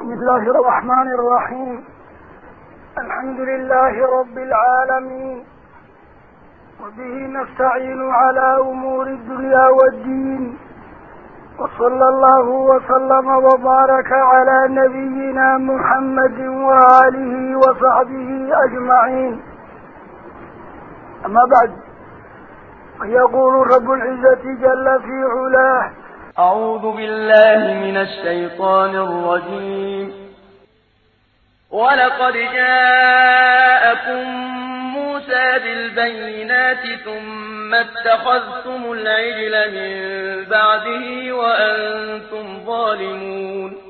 بسم الله الرحمن الرحيم. الحمد لله رب العالمين. وبه نستعين على أمور الدنيا والدين. وصلى الله وسلم وبارك على نبينا محمد وآله وصحبه أجمعين. أما بعد يقول رب العزة جل في علاه أعوذ بالله من الشيطان الرجيم. ولقد جاءكم موسى بالبينات ثم اتخذتم العجل من بعده وأنتم ظالمون.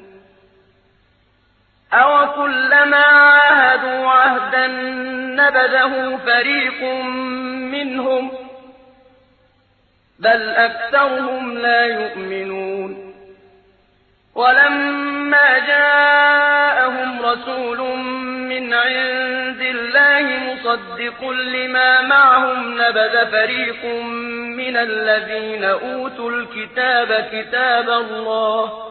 أو كلما عاهدوا عهدا نبذه فريق منهم بل أكثرهم لا يؤمنون. ولما جاءهم رسول من عند الله مصدق لما معهم نبذ فريق من الذين أوتوا الكتاب كتاب الله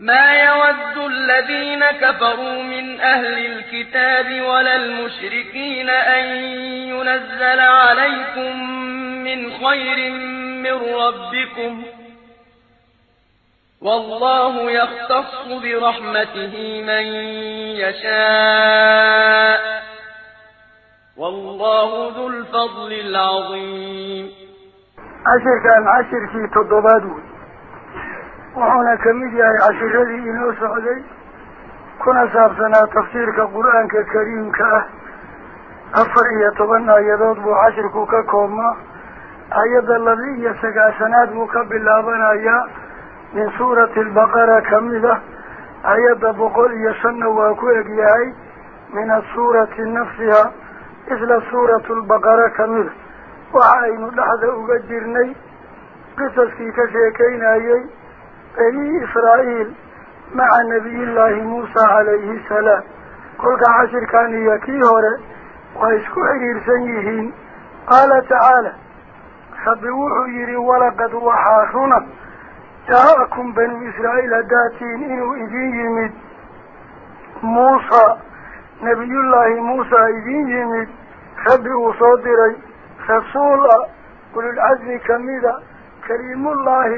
ما يود الذين كفروا من أهل الكتاب ولا المشركين أن ينزل عليكم من خير من ربكم والله يختص برحمته من يشاء والله ذو الفضل العظيم عشر كان عشر في تضبادون وحونا كميديا عشر الذي إنه سعودي. كنا سابسنا تفسير كقرآن كريم كأه أفر إيا طبنا يدود بو عشر كوكا كوما. آيات الذي يسقى سناد مكبل لابنا يا من سورة البقرة كمدة آيات بقول يسن وكوك ياي من السورة نفسها. إثل سورة البقرة كمدة وعين لحظة أجرني قصص في كشيكين آيي بني إسرائيل مع نبي الله موسى عليه السلام. كل عشر كان يكي ويسكو حرير سنيهين قال تعالى خبوه يري ولقد وحاخنا جاءكم بني إسرائيل داتين إنو إذين يمد موسى نبي الله موسى إذين يمد خبئوا صدري رسول قل العزم كميدا كريم الله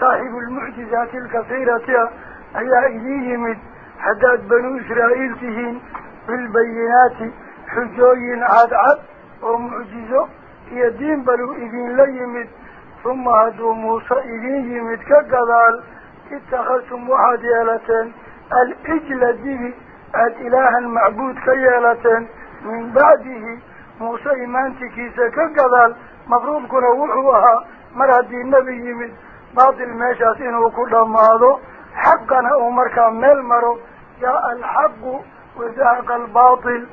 صاحب المعجزات الكثيرة أي إذين يمد حداد بنو إسرائيل تهين بالبينات حجوين عاد عاد ومعجزة هي دين بلو إذين ليمد ثم هدو موسى إذين يمد كقضال اتخذتم واحد يالتين الإجل ديه الإله المعبود كيالتين من بعده موسى إيمانتكيسة كقضال مفروض كنا وحوها مرهدي النبي يمد باطل ماشاس إنه حقا أو حقنا أمرك ملمرو جاء الحق وزاق الباطل.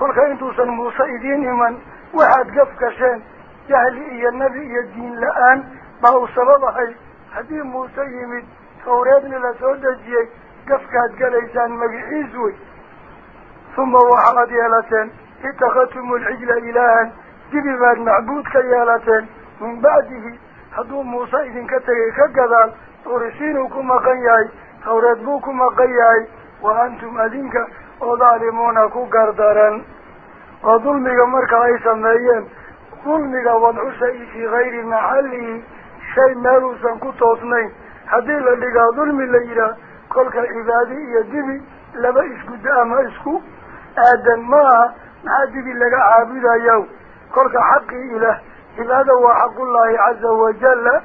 كل كنتو سنموسئدين من واحد قفك شين جهل إيا النبي إيا الدين لآن. ما هو سببه حديث موسى يمد توريبن لسعود الجيك قفك هتقليسان مقعيزوي ثم هو وحمد يالتين اتخذتم العجل إلها. جبباد معبودك يالتين من بعده wa antum adinka oo daalimuuna ku gardaran oo dulmiga marka ay sameeyeen dulmiga wadcu shay fii gayri maxallihi shay meeluusan ku toosnayn haddii la dhigaa dulmi la yidhaah kolka cibaadi iyo dibi laba isgudda ama isku aadan ma aha maxaa dibi laga caabudayaa kolka xaqii ilaah إذا هذا هو حق الله عز وجل؟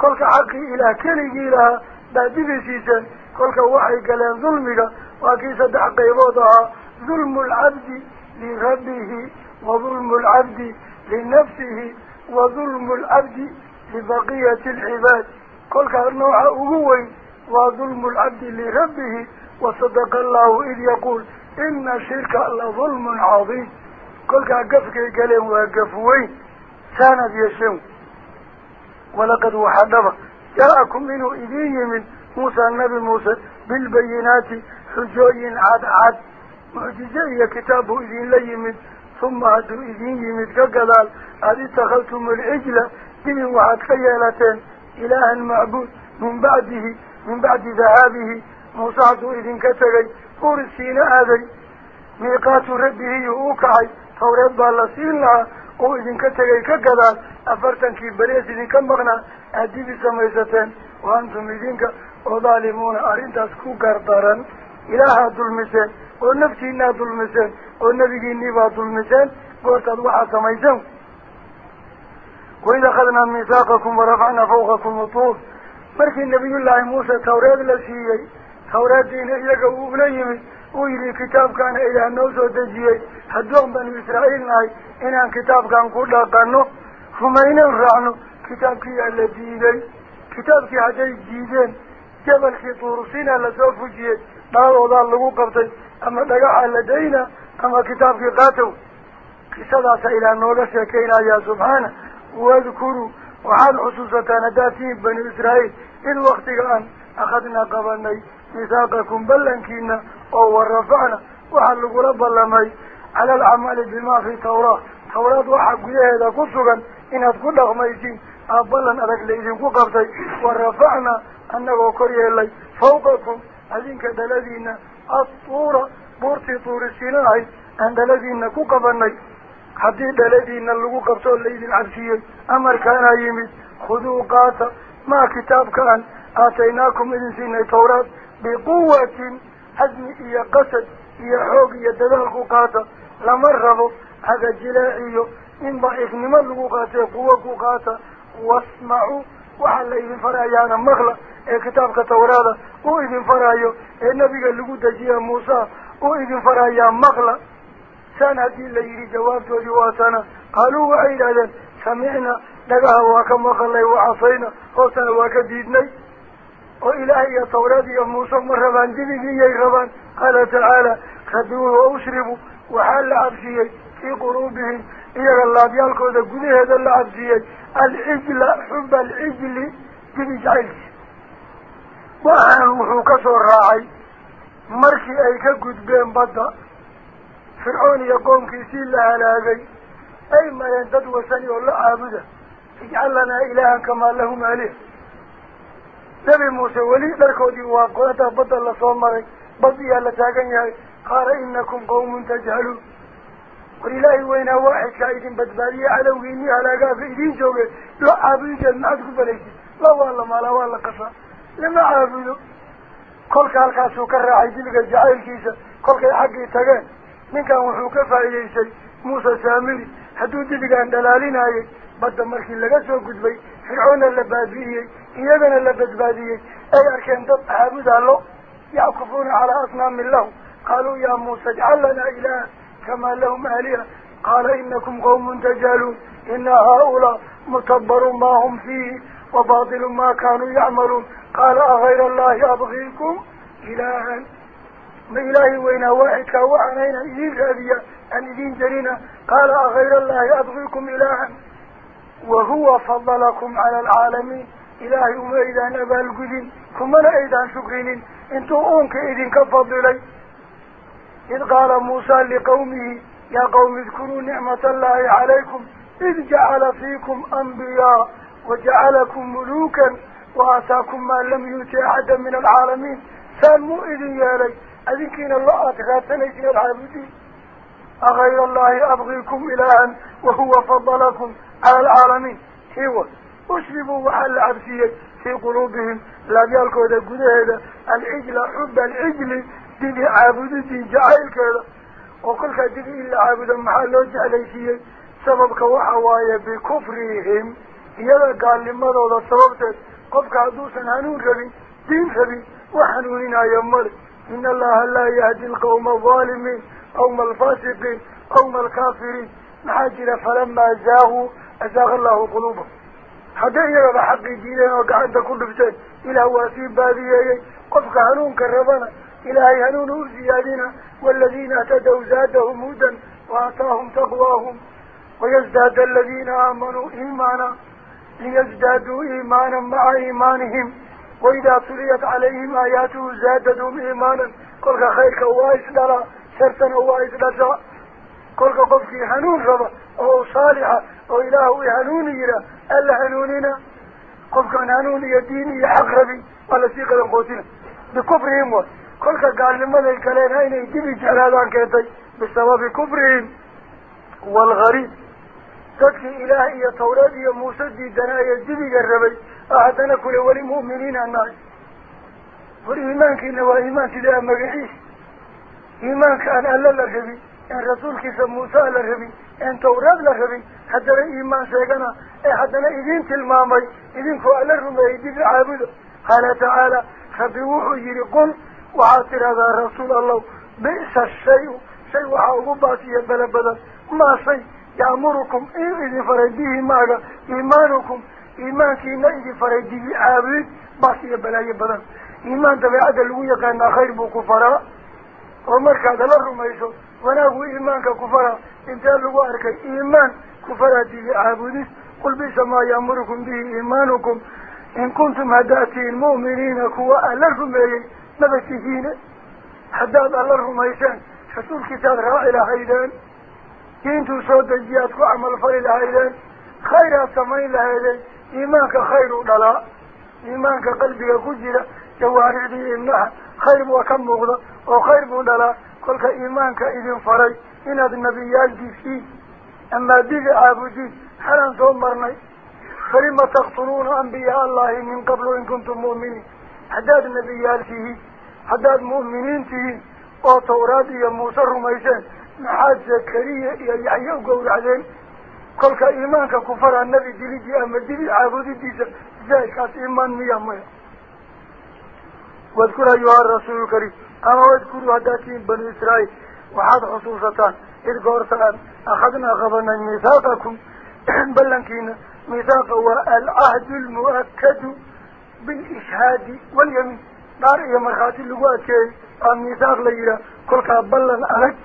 كلك حق إلى كله إلى بعد بسيسا كلك وحي كلام ظلمك. وكيس دعقي بوضها ظلم العبد لغبه وظلم العبد لنفسه وظلم العبد لبقية العباد. كلك النوع أقوي وظلم العبد لربه. وصدق الله إذ يقول إن شرك الله ظلم عظيم. كلك قفك كلام وقفوين ساند يشم ولقد وحدب جاءكم منه إذين من موسى النبي موسى بالبينات حجوين عد عد معجزة كتابه إذين ليمد ثم هدو إذين يمد كقلال هذه اتخذتم العجلة دين وحد خيالتين. إلها معبود. من بعده من بعد ذهابه. موسى إذن كتغي فور السين آذي ميقات ربه يؤكعي فوريد بالسين لها وإذن كتغي كقلال afartankii beri ee idinka maqnaa idinkii baa samaysteen وأنتم idinku وظالمون arrintaas ku gardaran ilaah dulmiseen oo nafsiina dulmiseen oo nebigiinna baa dulmiseen qaladaad waxaa samaysan وإذا أخذنا ميثاقكم ورفعنا فوقكم الطور. markii nabiyullaahi muuse tawreed la siiyey tawreeddiina iyaga uu ula yimid uu yidhi kitaabkaana ilaah noo soo dejiyey haddoon banu israa'iil nahay inaan kitaabkan ku dhaqano rumaynan raacno kitaabkii aa la diiday kitaabkii hadday diideen jabalkii tuurusiina lasoo fujiyey dhaadoodaa lagu qabtay ama dhagaxaa la dayna ama kitaabkii qaatow qisadaasa ilaah nooga sheekeynayaa subxaana wadkuruu waxaad xusuusataan haddaad tihiin banu israa'iil id waktiga aan akhadnaa qabanay misaaqakum ballankiina oo warafacna waxaa lagula ballamay على الأعمال بما في التوراة. التوراة وحق يا هذا قصرا إن أتقول لهم أيدين أبلا أدك ليدين قبضي ورفعنا أنه وكري الله فوقكم أذنك دلذين. الطورة بورتي طور السيناعي أن دلذين كقبني حدي دلذين اللقو قبضوا الليدين عبسيا أمر كان يميد خذوا قاتا ما كتاب كان. آتيناكم إذن سينا التوراة بقوة. حزم إيا قسد إيا حوق إيا دلال قوقاته لما الربو هذا الجلائي إن بإذن ما اللقوقاتي قوكو قاتا واسمعوا وحال إذن فرايانا مغلا إيه كتاب كتورادا وإذن فرايو النبي اللقو دجيا موسى. وإذن فرايان مغلا سنة اللي يري جوابت وجواتنا قالوا عيدا سمعنا نقاها واكا مغلا وعصينا. وصنا واكا ديدني وإلهي يا تورادي يا موسى مرة بان دي يا غبان قال تعالى خدوه وأشربوا. Iyaga laabyaalkooda gudaheeda la cabsiyey alcijla xuba alcijli dibi jacaylkiisa waxaan wuxuu ka soo raacay markii ay ka gudbeen badda fircoon iyo qoomkiisii la halaagay ay mareen dad wasani oo la caabuda ijcal lanaa ilaahan kamaa lahum aalih nebi muuse weli dharkoodii waa qodataa badda lasoo maray bad iyaa la taagan yahay qaala inakum qawmun tajhaluun war ilaahay weynaa waaxidkaa idin badbaadiye cadowgiinii halaagaaba idiin jooge loo caabudinteed maxaad ku balaysid la waa la maalaa waa la qasaa lama caabudo kolka halkaasuu ka raacay dibiga jacaylkiisa kolkay xaggii tageen ninkan wuxuu ka faa'iidaystay muuse saamiri hadduu dibigaan dhalaalinayay badda markii laga soo gudbay fircoonna la baabi'iyey iyagana la badbaadiyey ay arkeen dad caabudaa lo yackufuuna calaa asnaamin lahu qaaluu yaa muuse ijcal lanaa ilaaha kamaa lahum aaliha qaala inakum qawmun tajhaluun ina haaulaa mutabaru maa hum fiihi وباطل ما كانوا يعملون. قال أغير الله أبغيكم إلها. ما إلهي وين واحد وعنينا إذين رابيا أن إذين جرينا قال أغير الله أبغيكم إلها. وهو فضلكم على العالمين. إلهي وما إذا نبى القدين كما لا إذا شكرين. انتو أنك إذن كفضلي. إذ قال موسى لقومه يا قوم اذكروا نعمة الله عليكم إذ جعل فيكم أنبياء وجعلكم ملوكا وآتاكم ما لم يؤت أحدا من العالمين. ساموا إذن يالي أذكين الله أتغاتنيسين العابدين أغير الله أبغيكم إلها وهو فضلكم على العالمين. هو أشربوا وحل عبسية في قلوبهم لا بيالكو ذا قده العجل حب العجل. دين عابد دين جعل كذا. وكل كذب إلا عابد محلوج عليه سبب كوحواي بكفرهم. يلا قال لي ماذا هذا سبب قف كعدوس عنون كذي دين كذي وحنونين أيامر إن الله لا يهدي القوم الظالمين أو ما الفاسقين أو ما الكافرين. محاجر فلما أزاه أزاغ الله قلوبه حتى يرى بحق دينه وقعد كل بسيط إلى واسيب باديه qofka hanuunka rabana hanuun u ziyaadina والذين اهتدوا زادهم هدى وآتاهم تقواهم ويزداد الذين آمنوا إيمانا ليزدادوا إيمانا مع إيمانهم. وإذا تليت عليهم آياته زادتهم إيمانا. kol khayrka waa is dhalaa sharka waa is dhalaa kol qofka hanuun raba oo صالحah oo ilaah hanuuniyey ألا هنوننا قفك هنون يديني حق ربي ولا سيقى قوتنا بكفرهم كل كل قال لماذا هاي هين يجيب جلالان كيتي بسبب كبرهم والغريب قد في إلهي يطوراد يموسى يا يجيب جربي أعدنا كل أولي مؤمنين الناس والإيمان كينا وإيمان تدعى مقحيس إيمان كان ألا لرهبي إن رسول كيسا موسى لرهبي إن توراد لرهبي حتى لا إيمان سيقنا إيه حدنا إذين تلمامي إذين كوالرهم يدين عابده قال تعالى خبيوه يريقون وعاتر هذا رسول الله. بئس الشيء. شيء عقوباتي بلا بلا ما شيء يأمركم إذن فرديه معك إيمانكم. إيمانك إذن فرديه عابد باسي بلا بلا إيمان تبعي أدلو يقان خير بو كفراء ومرك هذا لرم يسو وناغو إيمانك كفراء انتالو أرك إيمان كفراء دي عابد. قل بئس ما يأمركم به إيمانكم. إن كنتم هداتي المؤمنين كوا ألرهم إليه ماذا تجينا حداد الله رميسان حسول كتاب رائلة هيدان. كنتو صوت الجياتكو عمل فريلة هيدان. خيرها سمين لهيدان إيمانك خير للا إيمانك قلبي كجرة جوارع دي إنها خير وكم مغضى. وخير للا قلت إيمانك إذن فري إن هذا النبي يالدي فيه. أما ديك عابدين حران دومرني فلما تقتلون أنبياء الله من قبل إن كنتم مؤمنين. حداد نبياته حداد مؤمنينته وطورادي موسى الرميسان محاد زكريا يا يحيى وقول عزين قلك إيمانك كفر النبي دليدي أمدلي عابد الديسان ذلك إيمان ميا ميا واذكر أيها الرسول الكريم أما واذكروا هداتين بني إسرائيل وحاد حصوصتان إذ قرصان أخذنا خبرنا ميثاقكم بلنكين ميثاق هو العهد المؤكد. بالإشهاد واليمين دار إيه مرخاتي اللقواتي الميثاق ليلة. كل كابلا الألك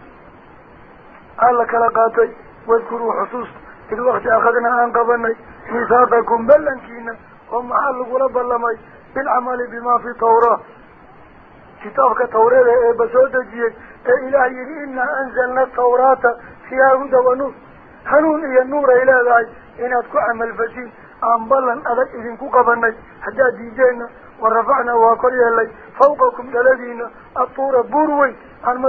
قال كلاقاتي واذكروا حصوص في الوقت أخذنا أنقبني ميثاقكم بلا كينا. هم ومحلق رب اللمي بالعمل بما في طورة. كتابك طورة إيه بسودة جيه. إيه إلهي إنا أنزلنا الطورات فيها هدى ونور هنون إيه النور إلى ذاي إنا تكو عمل فسيح عن بلن كو إذن كقبني حتى ديجينا ورفعنا وقريه لي فوقكم دلذين الطور بروي عن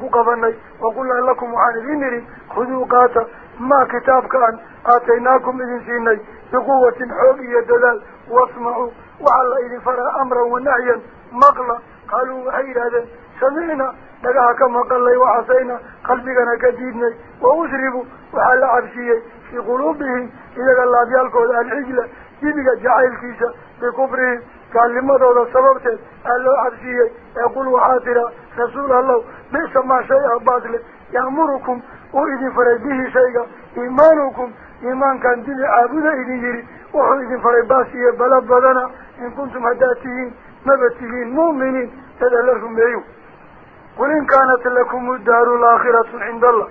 كو كقبني وقلنا لكم عن ذنري خذوا قاتا ما كتاب كان آتيناكم إذن سيني بقوة حوقية دلال واسمعوا وعلى إذن فرى أمرا ونعيا مغلى قالوا غير هذا سمعنا لقاها كما قال لي وحسينا قلبنا كديدنا وأسربوا وحال عرشيه في قلوبهم إذا قال الله بيالكو العجلة جيبك جعيل كيسا بكبره قال لماذا هذا السبب قال له عرشيه يقول وحاطرة رسول الله ليس ما شيء باطل يأمركم وإذن فريد به شيئا إيمانكم إيمان كان دين عابد إذن يري وإذن فريد باسية بلبضنا إن كنتم هداتهين مبتهين مؤمنين تدلهم يوم قل إن كانت لكم الدار الآخرة عند الله.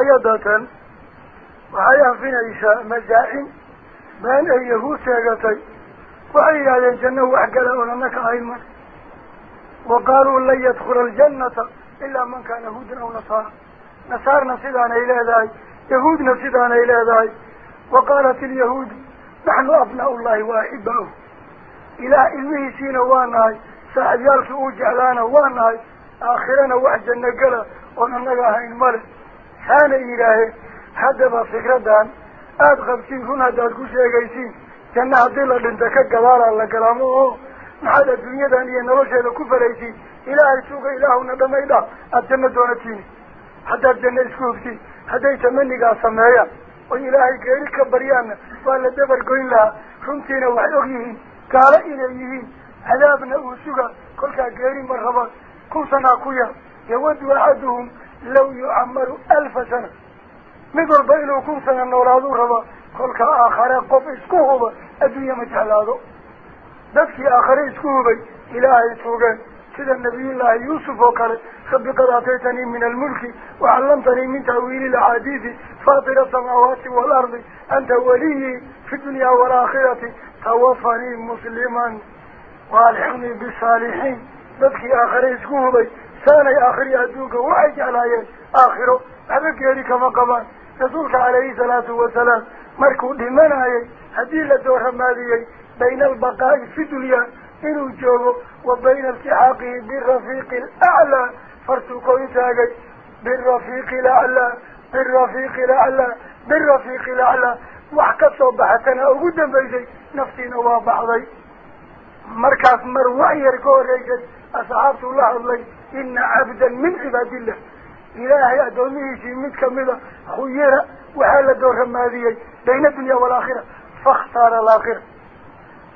آيادة وحيا فينا إساء مزاعين بأن أيهو سيغتي. وحيا آية للجنة وحقلا أولنك آيما وقالوا لن يدخل الجنة إلا من كان يهود أو نصار نصار نصدان إلى ذاي. يهود نصدان إلى ذاي. وقالت اليهود نحن أبناء الله وأحباه إلى إلهي سينوان آي saaxiibyaalkii uu jeclaana waa nahay aakhirana wax janno gala oon annaga ahayn male. Haana yidhaaheen haddaba fikradan aada qabtiin run haddaad ku sheegaysiin. Janno haddii la dhinta ka gadaalaa la galaamo oo maxaad adduunyadan iyo nolosheeda ku falaysiin ilaahay suga ilaahuna dhamaydha aada janno doonatiin. Haddaad janno isku hogtiin hadday tamanigaa sameeyaan oy ilaahay geeri ka baryaanna waa la dabar goyn lahaa. Runtiina waxay og yihiin gaalo inay yihiin عذابنا وسجى كل كجيري مرحبا كل سنة كويا. يود أحدهم لو يعمروا ألف سنة. نقول بينه كل سنة نورادو ربا. كل كآخر قف إسكوه با أدوية هذا ذاتك آخر إسكوه با إلهي سوغا. كذا النبي الله يوسف وقال خبق راتيتني من الملك وعلمتني من تأويل العديد فاطر السماوات والأرض. أنت ولي في الدنيا والآخرة. توفني مسلماً. والحين بالصالحين. بدك آخره يسكوه بي. ثاني آخر يهدوك. وعي جعلها آخره أبك يريك مقبان. نزولك عليه سلاة وسلام مركو لمن هاي هذه الدورة مالية بين البقاء في الدنيا. إنه جوه. وبين التحاقه بالرفيق الأعلى. فرسوكو يتاقي بالرفيق الأعلى. بالرفيق الأعلى. بالرفيق الأعلى. وحكى صباحتنا. أقدم بيزي نفسي نواب بعضي مركز مروير قوريجا أصحاب الله الله إن عبدا من عباد الله. إلهي أدونيه من كمدة خيرا وحالة دورها ماذية بين الدنيا والآخرة. فاختار الآخرة.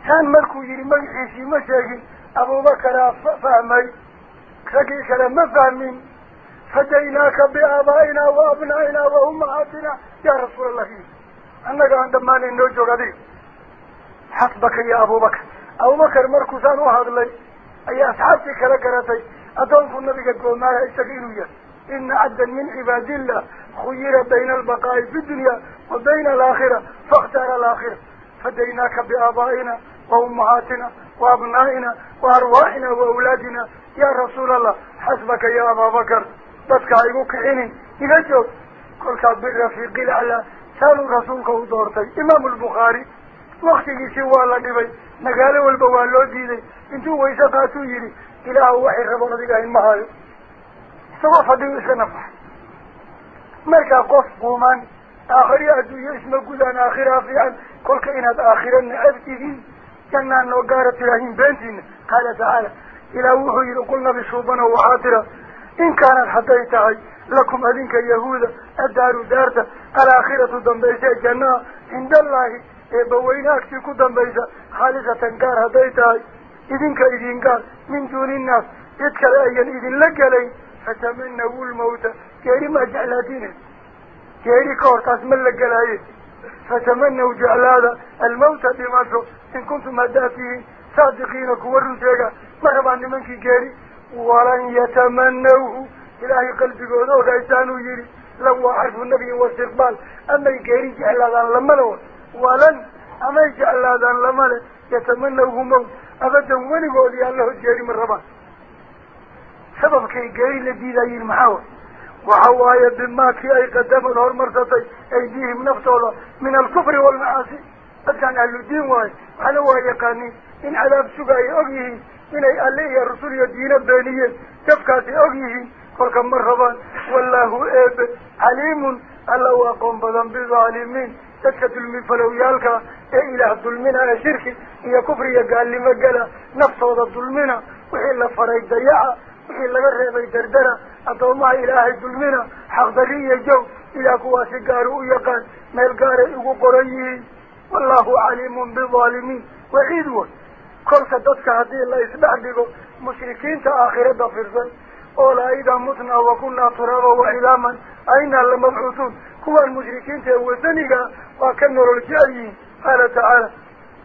كان مركو يري مجحيسي مساجد أبو بكر فهمي. خكيك لما فهمين. فديناك بآبائنا وأبنائنا وأمهاتنا يا رسول الله. أنك عندما نجو قدير حق بك يا أبو بكر. أو مكر مركزان واحد لي أي أصحابك كلا كرتي أدونك النبي قول ما يستغيروا إن عدا من عباد الله خير بين البقاء في الدنيا وبين الآخرة فاختار الآخرة فديناك بآبائنا وأمهاتنا وأبنائنا وأرواحنا وأولادنا يا رسول الله حسبك يا أبا بكر تتكايبوك حيني إذا جو كل كعب رفيق الأعلى سألوا رسولك ودورتي إمام البخاري وقت يسوى الله نبي مقاله والبوان لو ديدي انتو ويسا فاتو يري. إله وحي خبونا ديك هاي. المهالي سوا فديو سنفح ملكا قف بومان آخر يأدو يشم قدان آخر آفيان. كل كينات آخرا نعذكين جنان نوقارة لهم بنتين. قال تعالى إلى إله وحي قلنا بشوبنا وحاطرة. إن كانت حتى يتعي. لكم أذنك يهود الدار دارتا. الآخرة الدنبيشة جنان عند الله بوين أكتي كدن بيزا خالصة قارها بيتاي إذن كإذن قار من دون الناس يتكال أيان إذن لك لي فتمنى الموت كيري ما جعل دينه كيري كورت أسمن لك علي فتمنى جعل هذا الموت بمصر إن كنتم أدى فيه صادقينك ورنسيك مرحبا منك كيري ولن يتمنوه إلهي قلبي قدوه إيسانو يري لو عرف النبي واستقبال أما الكيري جعل هذا لما ولن أما يجعل الله لمن يتمنوه موت أبدا وين يقول يا الله الجريم الربان سبب كي قيل لدي ذي المحاوة وحوايا بما كي أي قدام نهر مرتطي. أيديهم نفسه من الكفر والمعاصي. أتعن أهل الدين واي. على واي قاني. إن على بسوك أي أغيه. إن أي أليه يا رسول يدينا بانيا تفكاتي أغيه قلت مرحبا والله إيب عليم. الله أقوم بذنب الظالمين تدك ظلم فلويالك اي إله ظلمنا إيه يا شركي يا كفري قال لي ما قال. نفس هذا ظلمنا وحين لفريق ضيعة وحين لغرب يدردر أدو ما إله ظلمنا حقدري يجو إلى كواسي قارو يقان ما القارة يقريه والله عليم بالظالمين وعيدوا كل سددك هذه الله يسبح لك مشركين تآخرة فرزا أولا إذا متنا وكنا ترابا وإلاما أين المبعوثون كوا المشركين تهوزنها وكان نور الجاليين قال تعالى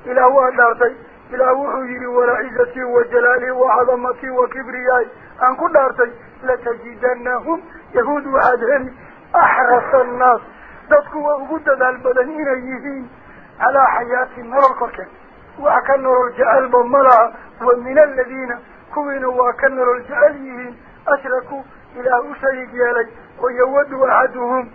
إلى إلهو أدارتي إلهو حجير ورعيزتي وجلالي وعظمتي وكبرياي أن كل أدارتي لتجدنهم يهود وعدهم أحرص الناس. دفكوا أبدا البدنين يهين على حياة مرقك وكان نور الجال بملع ومن الذين كونوا وكان نور الجاليين أشركوا إلى أشيك يالي ويود وعدهم.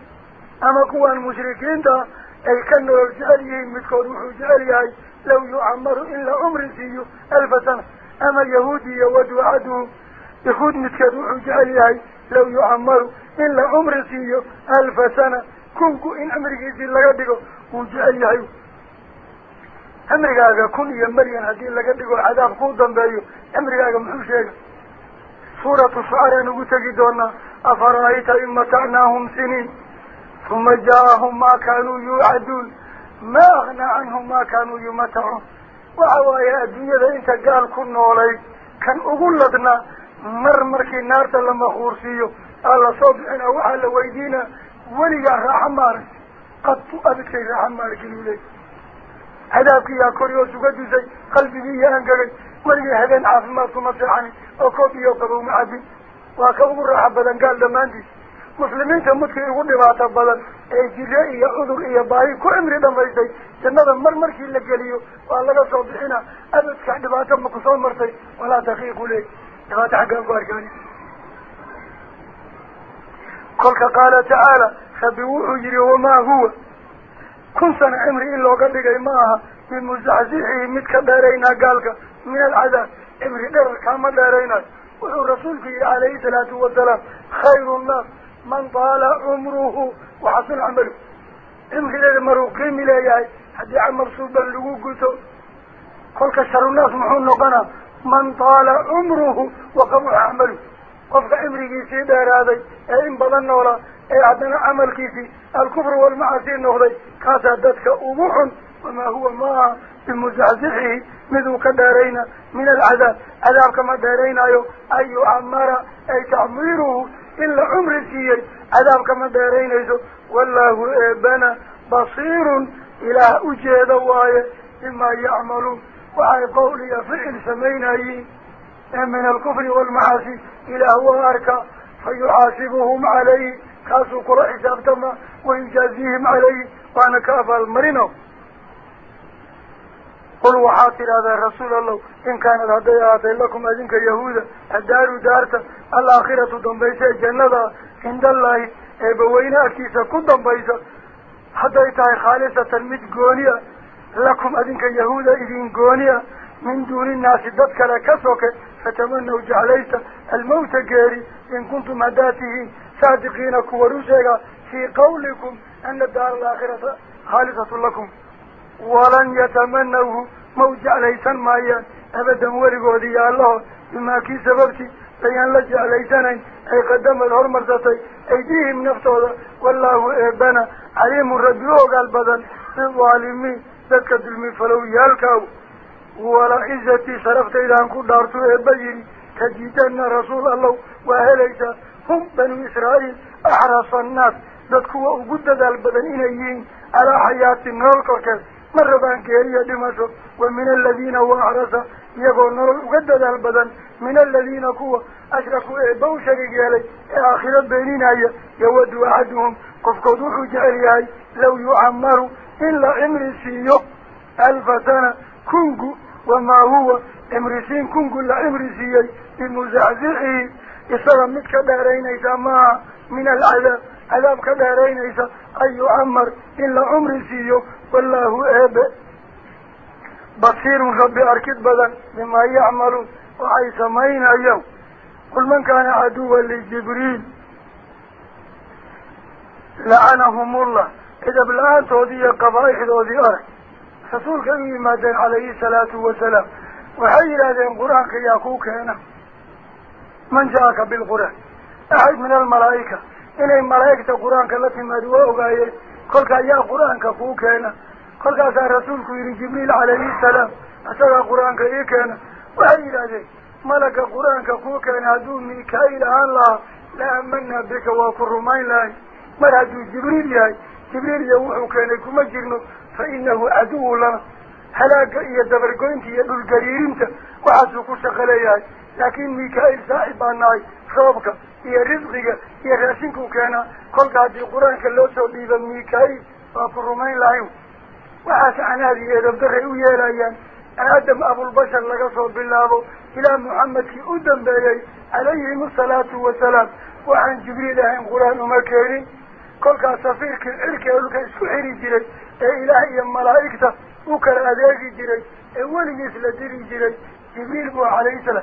Wuxuu jecel yahay law yucamaru in la cumri siiyo alfa sana ama yahuudi yawadu axaduhum yahuud midkeed wuxuu jecel yahay law yucamaru in la cumri siiyo alfa sana kunku in cimrigiisii laga dhigo wuu jecel yahay cimrigaaga kun iyo maryan haddii laga dhigo cadaab kuu dambeeyo cimrigaaga muxuu sheega suuratu shucaraan ugu tegi doonaa afara'ayta uma ja'ahum maa kaanuu yuucaduun ma agnaa canhum maa kaanuu yumatacuun waxa waaye adduunyada inta gaal ku noolayd kan ugu ladnaa mar markii naarta la makuursiiyo aa lasoo bixina waxaa la weydiinaa weligaa raaxa ma arag qadtu abidkay raaxa ma aragin uu leey cadaabkii yaa kori oo suga dusay qalbigii iyo angagay weligii cudur iyo baahi ku cimri dhamaystay jannada mar markii la geliyo waa laga soo bixina abadka dhibaato ma kusoo martay walaa daqiiqu leey dhibaato xaggaan ku arkaani kolka qaala tacaala rabbi wuxuu yihi wamaa huwa kun sana cimri in looga dhigay ma aha bimusaxsixihi mid ka dheeraynaa gaalka min alcadaab cimri dherar kaama dheeraynayo wuxuu rasuulku yihi calayhi salaatu wasalaam khayru nnaas من طال عمره وحصل عمله. إنك إذا مروقين إليه حتى عمر صوبا لقوه قلته قل كسر الناس محون نقنا من طال عمره وقبع عمله. قفق إمره سيدار هذا. إن بضن ولا. أي عدنا عمل كيسي. الكفر والمعاسين نهضي. كاسا دتك أبوح وما هو ما بمزعزعه. مذو كدارينا من العذاب. عذاب كما دارينا أيو أي عمار أي تعميره إلا عمر سيئي أذاب كما دارين إيسو والله إبنا بصير إلى أجهد الله إما يعملون وعي قولي فعل سميناي. من الكفر والمعاصي. إلى هو أركى فيعاسبهم عليه كاسو قرأي سابتما ويجازيهم عليه وأنا كافى المرنو قل وحاتل هذا الرسول الله. إن كان الهدية هاتين لكم أذنك يهودا الدار دارتا الآخرة دنبيسة الجنة عند الله. إيه إبوين أكيسة كن دنبيسة حتى إتعي خالصة المد قونية. لكم أذنك يهودا إذن قونية. من دون الناس ذاتك لكسوك فتمنوا جعليت الموت قيري. إن كنتم هداته صادقين كوروشيك في قولكم أن الدار الآخرة خالصة لكم. Jeclaysan maayaan abadan weligoodii yaallaho bimaa kii sababti ayaan la jeclaysanayn ay qadamad hormarsatay aydihim naftooda wallaahu eebana caliimun rabbi u ogaal badan bidaalimiin dadka dulmi falowyaalkaaw wala cizatii sharaftaydan ku dhaartu eebba yidhi tajidana rasuul allow waa helaysaa hum banu israa'iil axrasa annaas dad kuwa ugu dadaal badan inay yihiin calaa xayaati nolol korkeed مربان كيريا دمشو ومن الذين وعرسا يقول نرى وقدد البدن. من الذين كوا أشركوا إيه، بوشكك يالي آخرة البينين هيا يود أحدهم. قفقدوح جعلي لو يعمروا إلا إمرسيو ألف سنة كونغو وما هو إمرسين كنكو لا إمرسيي بمزعزعه إسلامك كبارين إذا ما من العذاب. عذاب كبارين إذا أي عمر إلا عمر سيو. والله أبى بصير رب أركض بدن مما يعمل. وحي سمين اليوم قل من كان عدوا لجبريل. لعنهم الله. إذا بالآن تودي قبائح تودي أرى رسول كبير ما عليه الصلاة والسلام. وحي لذين قرآن كياكوك هنا. من جاءك بالقرآن؟ أحد من الملائكة. إنه الملائكة قرآن كالتي ما دواء قائل rasuulku yihi jibriil calayhi salaam isagaa qur-aanka ii keena waxay yidhaahdeen malaga qur-aanka kuu keena hadduu mika-il ahaan lahaa la aamanaa bika waa ku rumayn lahay mar hadduu jibriil yahay jibriil iyo wuxuu keenay kuma jirno fa inahu caduwu lana halaaga iyo dabargoynta iyo dhulgariirinta waxaasuu ku shaqo leeyahay لكن ميكائيل سائب باناي خوابك يا رزقك يا راسنكو كان قلت هذه القرآن كاللوسو ليبا ميكائيل. وفي الرومين لايو. وحاس عن هذه يدبغي ويالايا آدم أبو البشر لقصوا بالله. إلى محمد في أدن بيلي عليه الصلاة والسلام. وعن جبريل هم قرآن ومكارين كل كاسفير كل إلك ولك سحري جري إلهي الملائكة وكالأذاك جري أول مثل جري جري جبريل بو عليه السلام.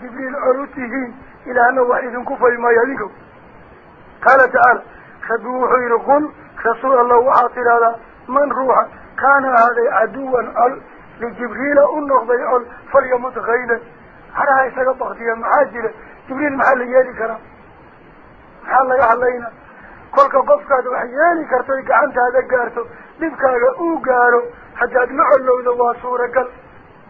Jibriil col u tihiin ilaahna wax idinku faymayo adinka qaala tacaala rabbi wuxuu yihi qul rasuul allah waxaad tidhahdaa man ruuxa kaana ahaaday caduwan col lijibriila u noqday col falyamut kaydan haraha isaga baktiya maxaa jira jibriil maxaa la yeeli karaa maxaa laga hadlayna kolka qofkaad wax yeeli kartoy gacantaada gaarto dhibkaaga uu gaaro haddaad la collowdo waa suuragal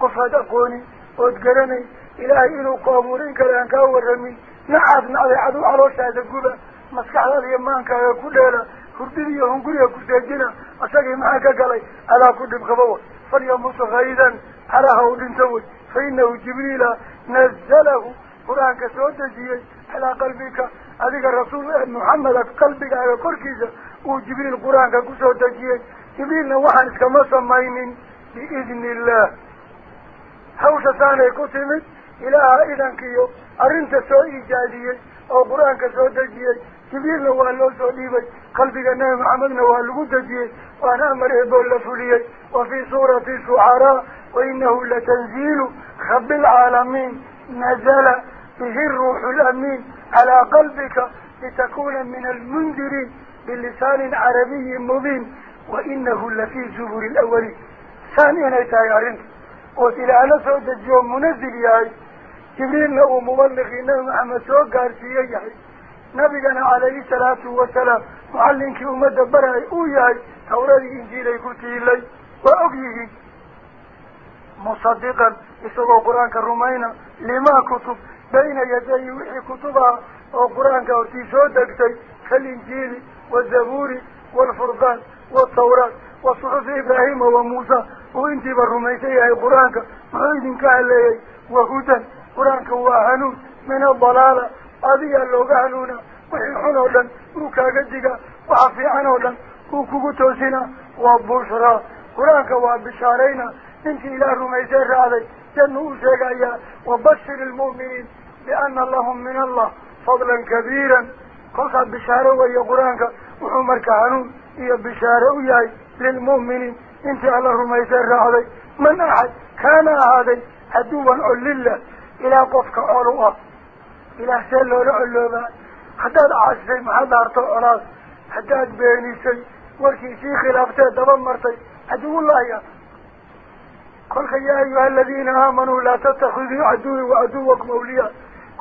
قف هذا قوني أتقرني إلهي إلو قامورين كلانكا ورمي نعاد نعلي عدو عروش هذا القبع مسكع لالي يمانكا يقول لالا كردين يهنقل يقول سيدينا أساقي معاكا قلي على كل بخبوة. فليمص غيدا على هول انتوي فإنه جبريل نزله. قرآن كسودة جيج على قلبك. هذا الرسول محمد في قلبك على كركيزة وجبريل قرآن كسودة جيج جبريل نوحن كما سمعين بإذن الله. حوش ثاني قسمت إلى إذن كيو أرنت سوء إيجادية أو قرآنك سوء دجية كبير نوال لو سوء ديبت قلبك نام عمل نوال لقود وأنا أمر إبولة فلية وفي سورة سعراء وإنه لتنزيل خب العالمين نزل به الروح الأمين على قلبك لتكون من المنذرين باللسان عربي مبين وإنه لفي زبر الأولين ثانيا يتايا رنت وإلى أن سعود الجيوم منزل ياهي كبيرنا ومبلغنا محمد سوء قارسي ياهي نبينا عليه الصلاة والسلام معلن كي أمد براهي أوياهي توراهي إنجيلي قلتي إلي وأقيه مصدقا. إصلاح قرآن كالرومينا لما كتب. بين يدي وحي كتبها وقرآن كورتي سودك سي كالإنجيلي والزبور والفرقان والثورات وصحف إبراهيم وموسى. وانت وانتي برميسيها القرآن مهيد كالي وهدى القرآن هو هنون من الضلالة. أذي اللوغة هنون وحيحون أولا. وكا قدقا وعفيعان أولا. وكوكوتوسنا وبشرى. القرآن هو بشارينا. انتي إلى الرميسيها هذا جنهو سيقايا. وبشر المؤمنين لأن اللهم من الله فضلا كبيرا. قلت بشارة ويا قرآن وحمر كهنون يا بشارة وياي للمؤمنين. انت الله ما يسر هذا. من أحد؟ كان هذا. هدوبا أقول لله إلى قفك أروه إلى سلو رؤلوه حداد عزي محضر تقراص حداد بيني سي. وكي سي خلافته دبمرتي هدو الله يا. كل يا أيها الذين آمنوا لا تتخذوا عدوه وعدوك موليا.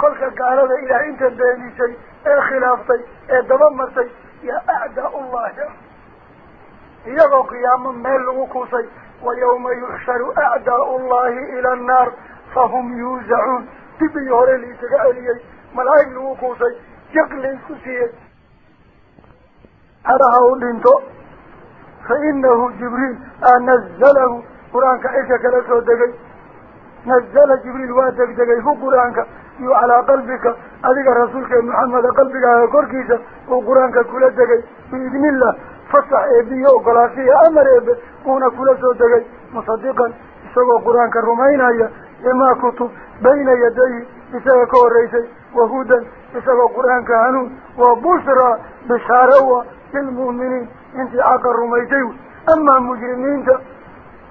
كل قال هذا إلى إنت بيني سي. أي خلافتي أي دبمرتي يا أعداء الله يا. Llahi ila annaar fahum yuusacuun dib iyo hore laisaga celiyey malaa'ig lagu kuusay jiq laisku siiyey hadaha u dhinto fa inahu jibriil a nazalahu qur-aanka cisha kala soo degay nazala jibriil waa degdegay hu qur-aanka iyo calaa qalbika adiga rasuulka maxameda qalbigaaga korkiisa uu qur-aanka kula degay biidni illah فتح ايديه وقال فيه أمر ايبه هنا كل سوداقي مصدقا استوى قرآن كرمينا اما كتب بين يديه استوى كور ريسي وهودا استوى قرآن كهانو وبشرى بشاروة للمؤمنين انت عقر رميتيو اما المجرمين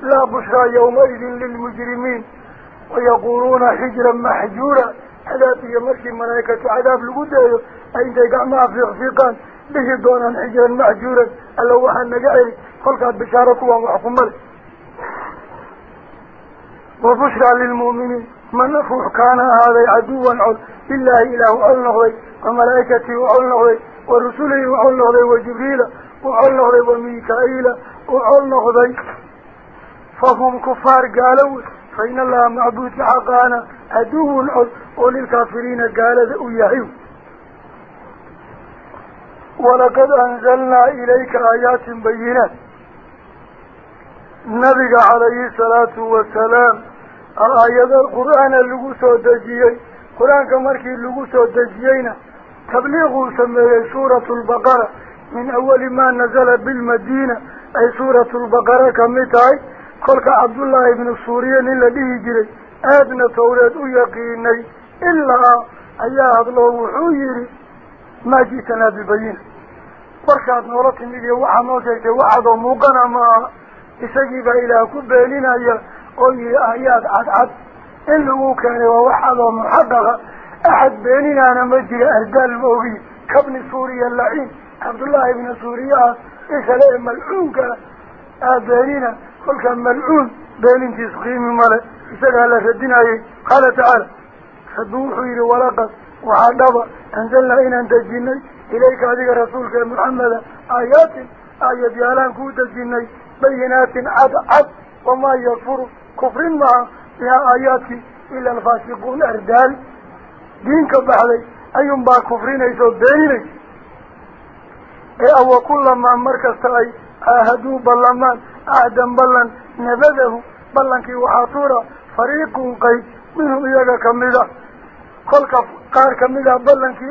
لا بشرى يومئذ للمجرمين ويقولون حجرا محجورا عذاب يمشي ملائكة عذاب لقد إيه ما في فيغفقا به دونا حجرا محجورا اللو واحد نجعلي خلق البشارة ومعفمل وبشرى للمؤمنين من نفوح كان هذا عدوا عد بالله إله وعلنه وملائكة وعلنه ورسوله وعلنه وجبريل وعلنه وميكائيل وعلنه فهم كفار قالوا فإن الله معبود لحقانا عدو عد وللكافرين قالوا يحيو ولقد أنزلنا إليك آيات بينة نبي عليه الصلاة والسلام الآيات القرآن اللي قصوا دجيين قرآن كماركي اللي قصوا دجيين تبليغوا سمي سورة البقرة. من أول ما نزل بالمدينة أي سورة البقرة كمتاي قلت عبد الله بن السوريين الذي يجري أدنى توريد يقيني إلا أياه الله وحويري ما جيتنا ببين. بركات نورات مليا وعا موشيك وعا دو موقنا ما. إساقيب إلا كبالينا أي آيات عد عد إنه كان وعا دو محبغ أحد بيننا أنا نمجي أهدال موهي كابن سوريا اللعين. عبد الله بن سوريا. إيش لئي ملعون كان. آه قل كان ملعون. بيننا تسخيم ملع إساقها لفدنا قال تعالى فدوحوا إلي ولقص وحضب أنزلنا إنا تجيني إليك هذه رسولك محمد آيات آيات يالان كو تجيني بينات عد عد وما يكفر كفر معه بها آياتي إلا الفاسقون أردال دينك بحلي أيهم با كفرين إيسو بيني. أي أو كلما أمرك السعي أهدو بلمان أعدم بلن نبذه بلن كي وحاطورة فريق قيد منهم يجا كمده كلك قارك ملا بلن كي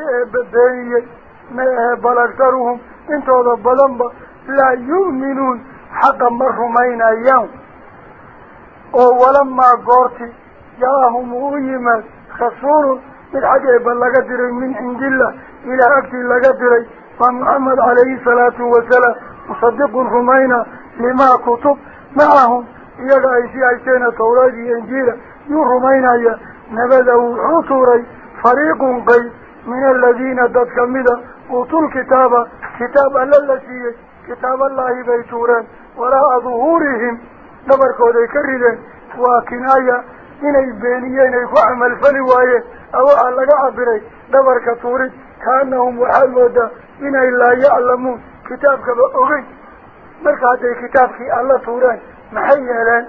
بلغترهم انتو ذا بلنبا لا يؤمنون حقا مرهمين أيام ولما قرتي جاهم غيما خسور من حاجة بلغتر من عند الله إلى عكت لغتر فمحمد عليه الصلاة والسلام مصدق الرمين لما كتب معهم يلا ايسي ايسينا توراجي انجيلا يرمين أيام kamida uutul kitaaba kitaab alla la siiyey kitaaballaahi bay tuureen waraa'a duhuurihim dhabarkooday ka rideen waa kinaaya inay beeniyeen ay ku camalfali waayeen a waxaa laga cabiray dhabarka tuurid kaanahum waxaad moodaa inay laa yaclamuun kitaabkaba ogeyn marka hadday kitaabkii alla tuureen maxay yeeleen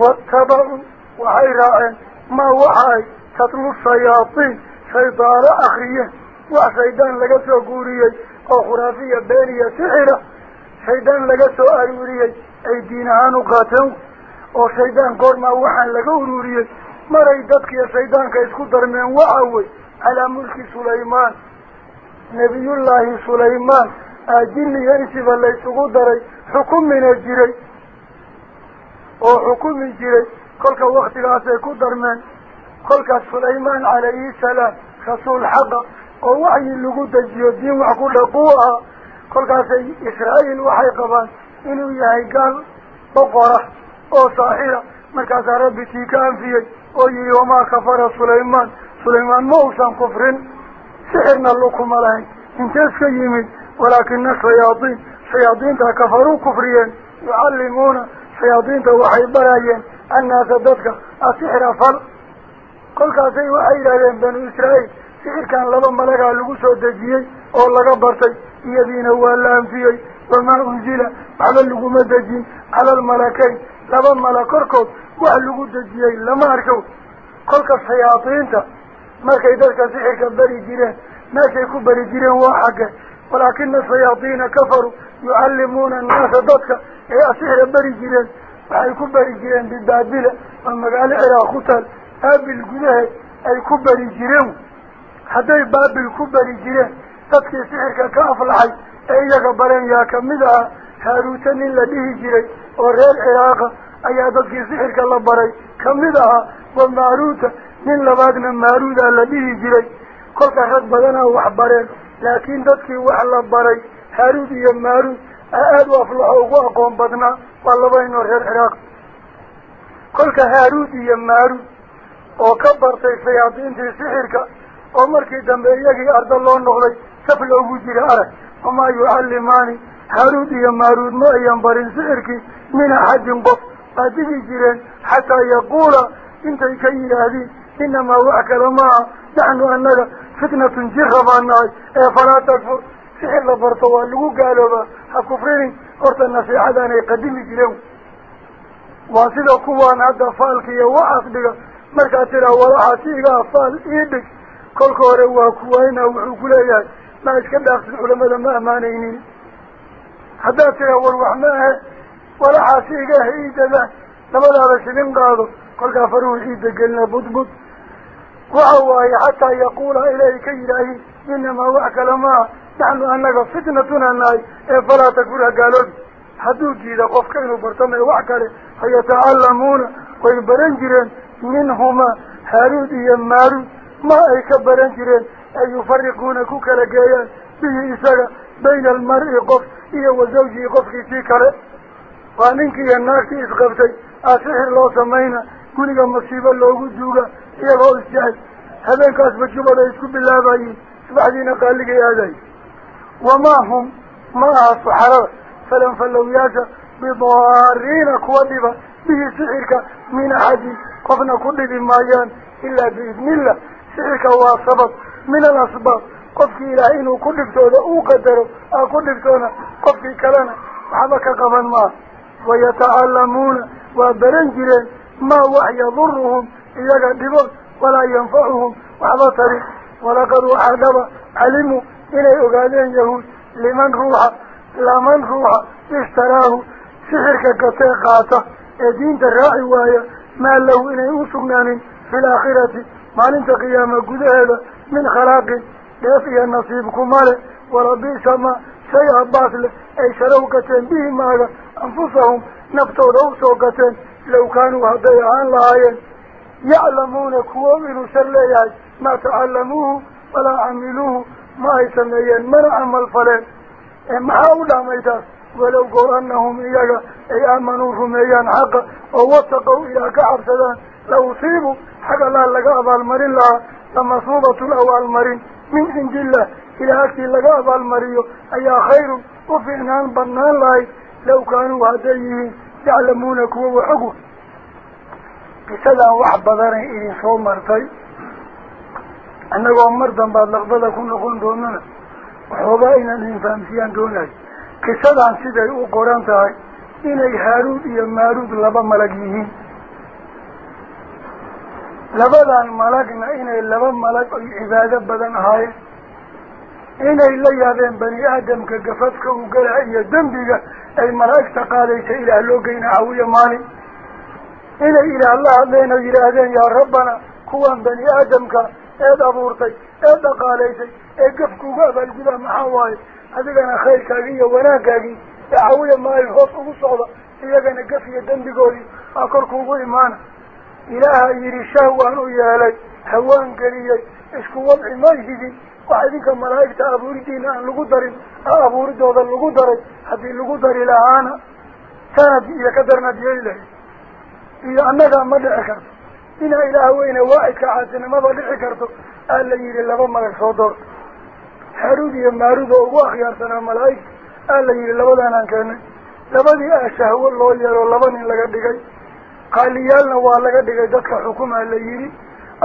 waattabacuu waxay raaceen ما وحاي تطلو الشياطين شيطان أخرية وشيطان لقصه قورية أو خرافية بانية سحرة. شيطان لقصه أرورية أي دينها نقاتهم أو شيطان قرما وحاي لقوروريه ما رايدتك يا شيطان كيسكتر من وعوي على ملك سليمان. نبي الله سليمان. أجل ينسف الله سقودري حكم من الجري وحكم الجري كل وقت قاس كدر من كل سليمان عليه السلام خصول حق ووحي لوجود الجيودين وعقول قوها كل قاس إسرائيل وحي قبان إنه يهي قال بقرة أو صاحرة مركز ربي تي كان فيه أي يوما كفر سليمان سليمان موسى كفر سحرنا لكم عليه انتس كيمي ولكن سياطين سياطين تا كفروا كفريا يعلمون سياطين تا وحي برايا أن أصدتك السحر أفل. كل كاسي وحي لهم بني إسرائيل. سحر كان لبا ملقا لقصة دجيي أو لقا برتي. يدين هو اللهم فيه ومن أنزل على اللقمة دجين على الملكين. لبا ملقا كركو وحي لقو دجيي. لما أركو. كل كاسي أعطينتا ما كيدرك سحر كبري جيران. ما كيكو بري جيرين واحقا ولكن السياطين كفروا. يعلمون الناس ضدك أي أسحر بري جيران. أي كبر الجيران بالبابلة والمقال على خطر أبي القناه أي كبر الجيران حتى باب الكبر الجيران تبكي سحرك كأفلحي أي يقبران يا مدها هاروتن الذي جيري ورير العراق أي تبكي سحرك الله براي كمدها والمعروت من لباد من معروضة لديه جيري كل كحد بدنا وحبرين لكن تبكي وحلا براي هاروتي المعروض aada u aflaxo ugu aqoon badnaa waa labaynoo reer ciraaq. Kolka haaruud iyo maaruud oo ka bartay shayaadiintii sixirka oo markii dambe iyagii arda loo noqday saf loogu jira arag. Wamaa yucallimaani haaruud iyo maaruud ma ayan barin sixirkii min axadin qof. Waa digi jireen xataa yaquula intay ka yidhaahdiin inamaa wax kale maaha naxnu annaga fitnatun jira baan nahay ee falaa takfur sixir la barto waa lagu gaaloobaa ha kufrinin horta nasiixadaanay qadimi jireen. Waa sida kuwaan hadda faalka iyo waxaas dhiga. Markaad tiraa walaxaasi iga afaal ii dhig. Kolka hore waa kuwayna wuxuu ku leeyahay ma iska dhaaqsin culamada ma ammaanaynin haddaad tiraa war wax ma ahe walaxaasi igaah ii dadaan labadaada shilin qaado. Kolkaa faruhu ciidda gelina budbud. Waxa waaye xataa yaquula ilaahay ka yidhaahiin inamaa wax kale maaha naxnu annaga fitnatuna nahay ee falaa takfurha gaaloobi hadduu diida qofka inuu bartame wax kale fayatacallamuuna way baran jireen minhumaa haaruud iyo maaruud ma ay ka baran jireen ay yufariquuna ku kala geeyaan bihi isaga bayna almar-i qof iyo wa zawjihi qofkiisii kale. Waa ninkii iyo naagtii isqabtay aa sixir loo samayna guriga masiibo loogu duuga iyagoo isjecel habeenkaasba jubad ay isku bilaabayiin subaxdiina qaaligay aadayi وما هم ما الصحراء فلن فلو ياجا بضارين كوالبا به سحرك من أحد قفنا كل بمايان إلا بإذن الله. سحرك هو سبب من الأسباب قفك إلى إنه كل بتونه أو قدره أو كل بتونه قفك كلنا. وحبك قفن ما. ويتعلمون وبرنجرين ما وحي ضرهم إذا قدبون ولا ينفعهم. وحبطري ولقد وحدب علموا. إلى يقادين يهود لمن روح لمن روح اشتراه سحرك قطيقة الدين تراعي وايا ما له إلى يوسقنان في الآخرة. ما قيام قيامة هذا من خلاق. لا فيها نصيبكم مالك وربي سما شيء عباس أي شروكة به مالا أنفسهم نبتوا روسوكة لو كانوا هضيعان لهاية يعلمون كوامل شرعي ما تعلموه ولا عملوه. ما يسميين مر عمل فلان ما أوله ما إيه، يدرس ولو قرأنهم إياك أي آمنوا رميان حقا ووثقوا إياك عرسدا لو صيبوا حق الله لك أبا المرين لها لمصوبة الأوى المرين من عند الله إلى أكتل لك أبا المرين أي خير وفعنا البناء الله لو كانوا هديه يعلمونك وحقه بسلا وحب ذرين إلي صوم مرتين dambaad laqbada ku noqon doonana waxoogaa inaan idin fahamsiiyaan doonayo qisadaan siday u qoran tahay inay haaruud iyo maaruud laba malag yihiin labadan malagna inay laba malag oy cibaado badan ahaayeen inay la yaabeen bani aadamka gafafka u galaha iyo dembiga ay malaa'igta qaadaysa ilaah loo geyna cawiya maalin inay ilaah la hadleen oo yidhaahdeen yaa rabbana kuwan bani aadamka waaye adigana khayrkaagii iyo wanaagaagii ee cawiya maalin hoos ugu socda iyagana gaf iyo dembigoodii aa korkuugu imaana ilaaha yidhi shah waan u yeelay hawaan geliyey isku wadci ma hidin wax idinka malaa'igta abuuridiina aan lagu darin a abuuridooda lagu daray haddii lagu dari lahaana sanad iyo ka darnad yeeli lahayd iyo annagaa ma dhici karto inaa ilaah weyne waacidka caasinimada dhici karto aa la yidhi laba malag soo doorta haaruud iyo maaruud oo ugu akhyaarsanaa malaa'igta aa la yidhi labadaanaan keenay labadii ah shahwo loo yeelo laba nin laga dhigay qaaliyaalna waa laga dhigay dadka xukumaa la yidhi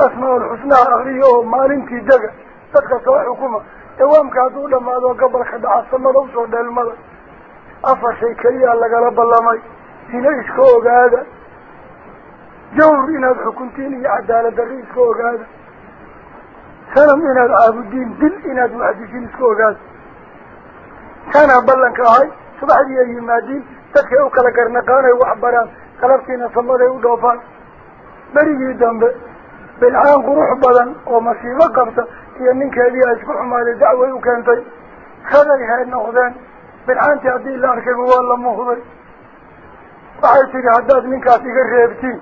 asmaa-ul xusnaha akriya oo maalintii dega dadka soo xukuma dawaamka hadduu dhamaado gobolka dhaca samada usoo dheelmada afar shay keliyaa lagala ballamay sina iska ogaada jawr inaad xukuntiin iyo cadaalad darri iska ogaada. Sanam inaad caabudiin dil inaad waxdishin iska ogaada. Tanaa ballanka ahay subaxdii ay yimaadiin dadkay u kala garnaqaanay wax baraan qalabtiina samaday u dhoofaan. Berigii dambe bilcaan qurux badan oo masiibo qabta iyo ninkeedii a isku xumaaday dacway u keentay. Raday hay noqdeen bilcaantii haddii la arkayba waa la muuhday waxay tidhi haddaad ninkaas iga reebtiin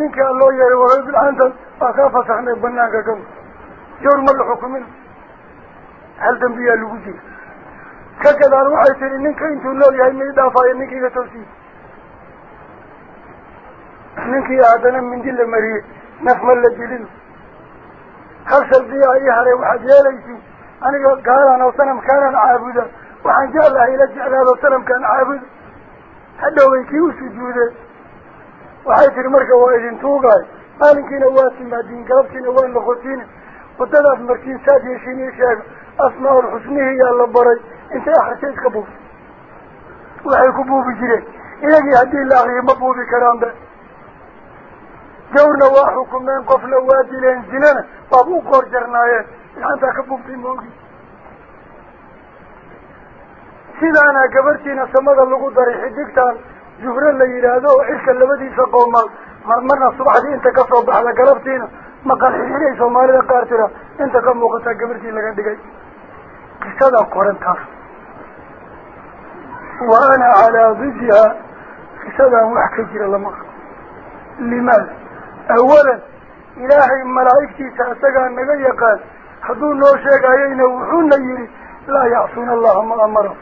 ninkii a loo yeeray waay bilcaantan waa kaa fasaxnay banaanka ka jawr ma la xukumin hal dambiyaa lagu jira ka gadaal waxay tihi ninka intuu nool yahay ma i dhaafaayo ninka iga toosiye ninkii haddana mindi la mariyey naf ma la dilin hal shardiyaa ii haray waxaad yeelaysiin aniga gaalaan oo sanamkaanaan caabuda waxaan jeclahay ila jeclaado sanamkaan caabuda marka waa idin tuugaay maalinkiina waa timaadiin galabtiina waa noqotiin waddadaas markiin saad yeeshiin ii sheega asmaa-ul xusnihii yaa la baray intay akrisay iska buubi waxay ku buubi jireen iyagii haddii la akriyo ma buubi karaan be jawrna waa xukumeen qofna waa dileen zinana waaba u qoor jarnaayeen ilxantaa ka buubtay maogi سيدا انا قبرتينا سمدا لغو داري حديقتان جهر اللي يرادوه عشك اللبدي سقوما مرمرنا الصباح دي انت كفر وضح لقربتينا ما قال حيني سومالي لقارترا انت كم قم وقتا قبرتين لغان ديقاي قصادا قرنتار وأنا على ضدها قصادا محكجر لماذا لماذا اولا إلهي ملايكتي سأسقى النبي قال حدو النوشيك أيين وحون نيري لا يعصون الله ما أمره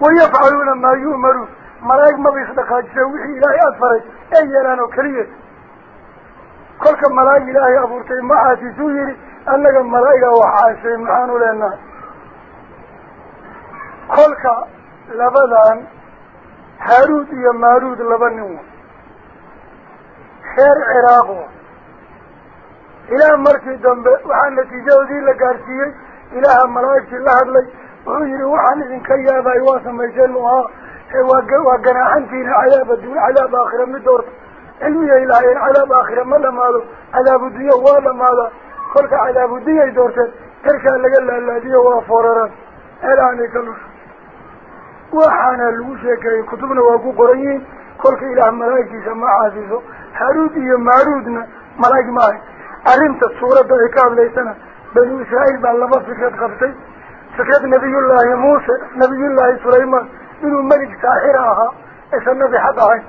wayafcaluuna maa yu'maruun malaa'ig maba isdhaqaajisa wixii ilaahay aada faray ee yeelaan oo keliya kolka malaa'ig ilaahay abuurtay ma caasisuu yidhi annaga malaa'igaa wax caashay maxaanu leenahay kolka labadan haaruud iyo maaruud laba nin wa reer ciraaq wa ilaah markii dambe waxaa natiijadoodii la wuxuu yihi waxaan idinka yaabay waa samayseen muhaa waa ganaaxantiina cadaab adduun cadaab aakhira mid doorta cilmiyay lahaayeen cadaab aakhira ma dhamaado cadaabu dunya waa dhamaadaa kolka cadaabu dunyay doorteen karkaa laga laalaadiyo waa fooraraan. Eelaanay ka lusha waxaana lagu sheekeeyey kutubna waa ku qoran yihiin kolka ilaah malaa'igtiisa ma caasiso. Haruud iyo maaruudna malaa'ig maahay arrinta suuradda ay ka hadlaysana banu israa'iil baa laba fikrad qabtay fikrad nabiyullaahi muuse nabiyullaahi sulaymaan inuu melig saaxira ahaa aysan nabi xaq ahayn